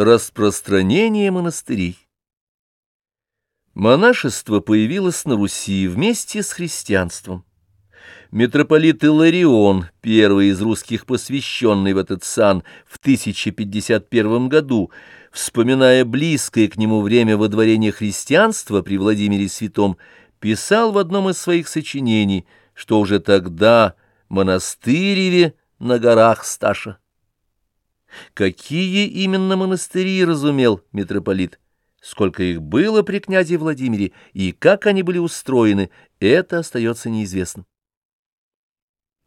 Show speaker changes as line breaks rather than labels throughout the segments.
Распространение монастырей Монашество появилось на Руси вместе с христианством. Митрополит Иларион, первый из русских посвященный в этот сан в 1051 году, вспоминая близкое к нему время водворения христианства при Владимире Святом, писал в одном из своих сочинений, что уже тогда монастыреве на горах Сташа. Какие именно монастыри разумел митрополит? Сколько их было при князе Владимире и как они были устроены, это остается неизвестным.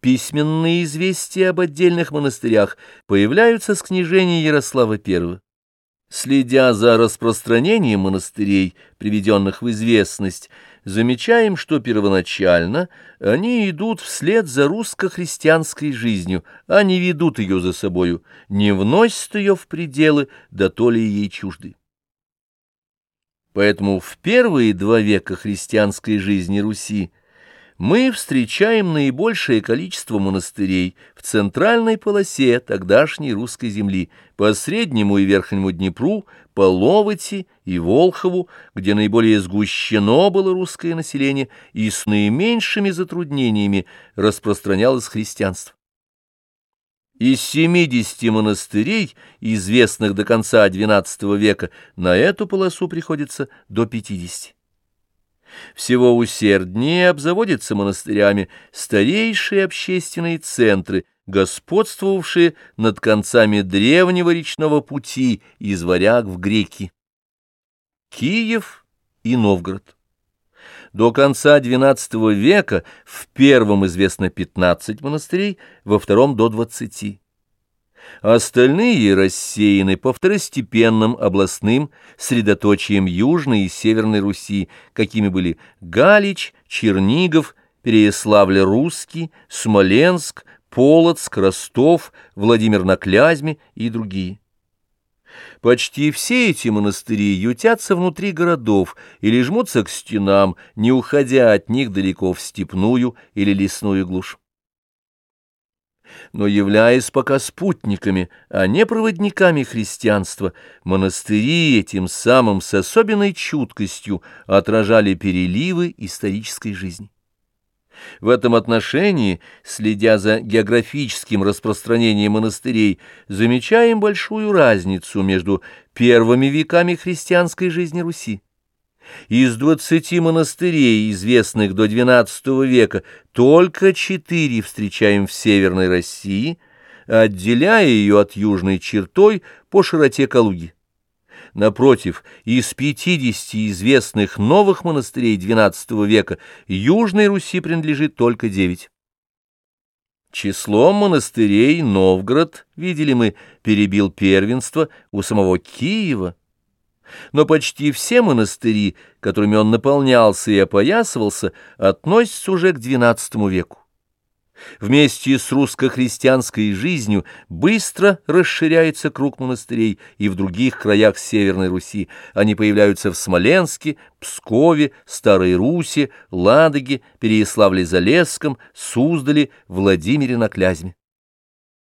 Письменные известия об отдельных монастырях появляются с княжения Ярослава I. Следя за распространением монастырей, приведенных в известность, замечаем, что первоначально они идут вслед за русско-христианской жизнью, а не ведут ее за собою, не вносят ее в пределы, да то ли ей чужды. Поэтому в первые два века христианской жизни Руси мы встречаем наибольшее количество монастырей в центральной полосе тогдашней русской земли, по Среднему и Верхнему Днепру, по Ловоти и Волхову, где наиболее сгущено было русское население и с наименьшими затруднениями распространялось христианство. Из 70 монастырей, известных до конца XII века, на эту полосу приходится до 50. Всего усерднее обзаводятся монастырями старейшие общественные центры, господствовавшие над концами древнего речного пути из Варяг в Греки. Киев и Новгород. До конца XII века в первом известно 15 монастырей, во втором до 20. Остальные рассеяны по второстепенным областным средоточиям Южной и Северной Руси, какими были Галич, Чернигов, Переяславль-Русский, Смоленск, Полоцк, Ростов, Владимир на Клязьме и другие. Почти все эти монастыри ютятся внутри городов или жмутся к стенам, не уходя от них далеко в степную или лесную глушь но являясь пока спутниками, а не проводниками христианства, монастыри этим самым с особенной чуткостью отражали переливы исторической жизни. В этом отношении, следя за географическим распространением монастырей, замечаем большую разницу между первыми веками христианской жизни Руси. Из двадцати монастырей, известных до XII века, только четыре встречаем в Северной России, отделяя ее от южной чертой по широте Калуги. Напротив, из пятидесяти известных новых монастырей XII века Южной Руси принадлежит только девять. Числом монастырей Новгород, видели мы, перебил первенство у самого Киева, но почти все монастыри, которыми он наполнялся и опоясывался, относятся уже к XII веку. Вместе с русско-христианской жизнью быстро расширяется круг монастырей и в других краях Северной Руси. Они появляются в Смоленске, Пскове, Старой Руси, Ладоге, Переяславле-Залесском, Суздале, Владимире на Клязьме.